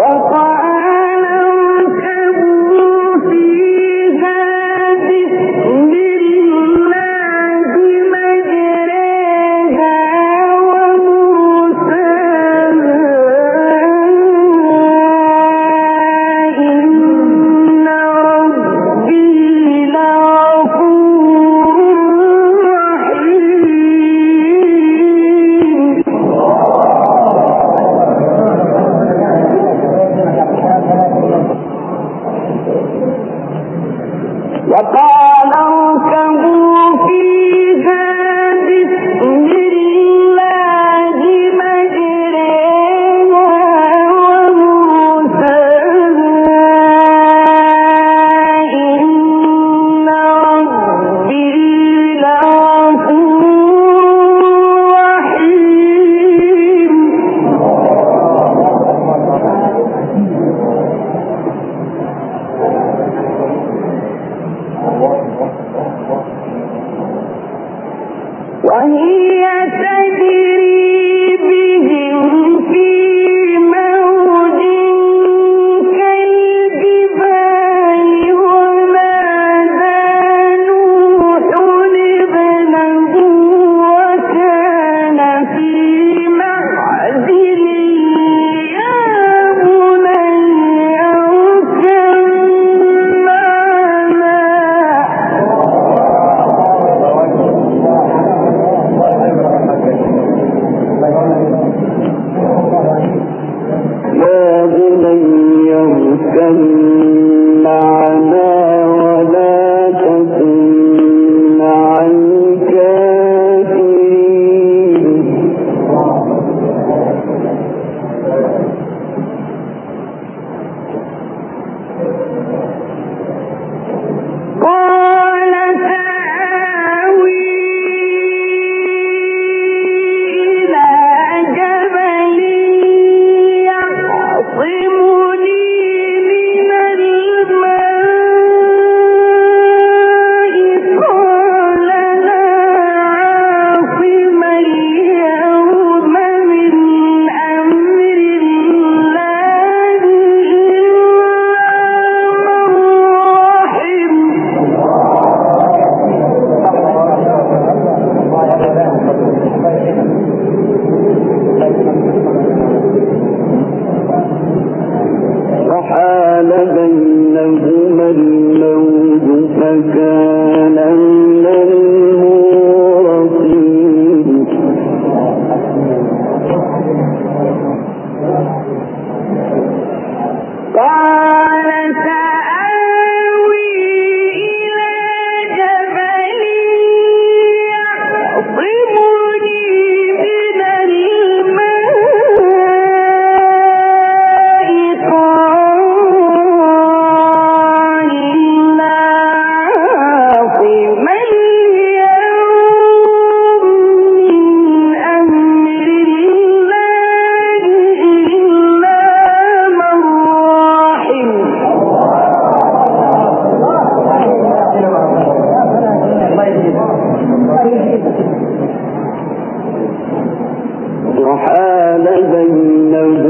وقع وهي وحال بينهم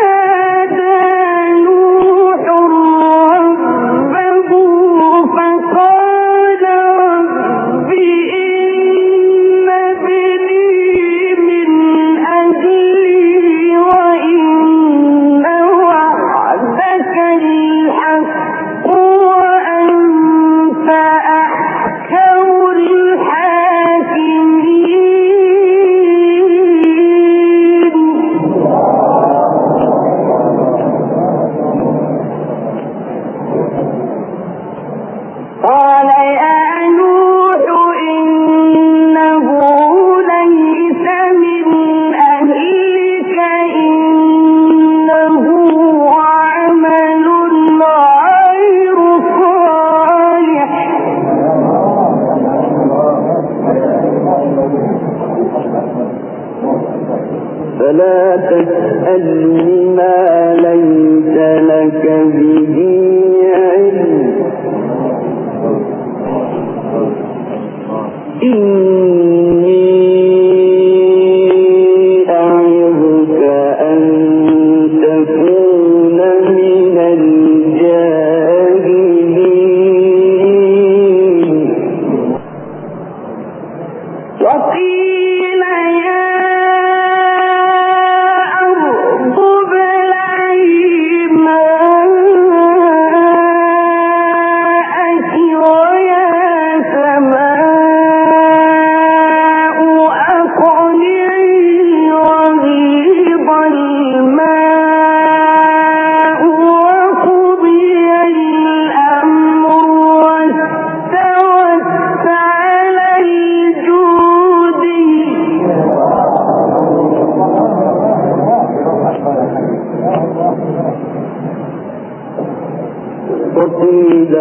إن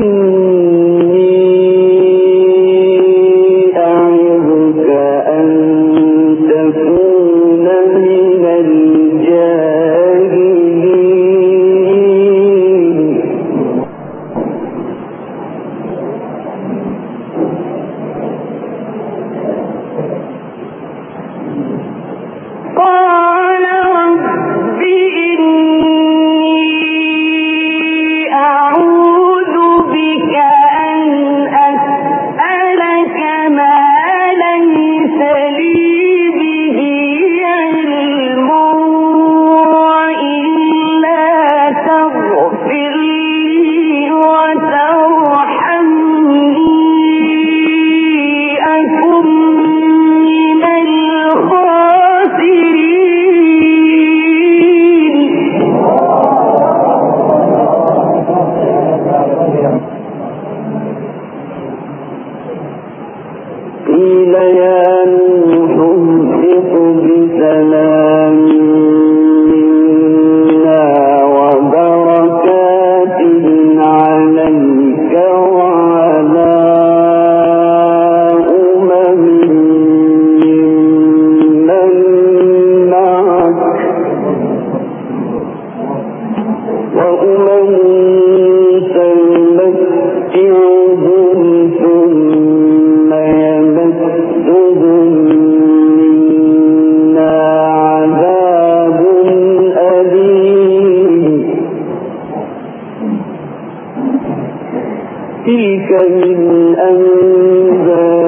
به يا تلك من أنباء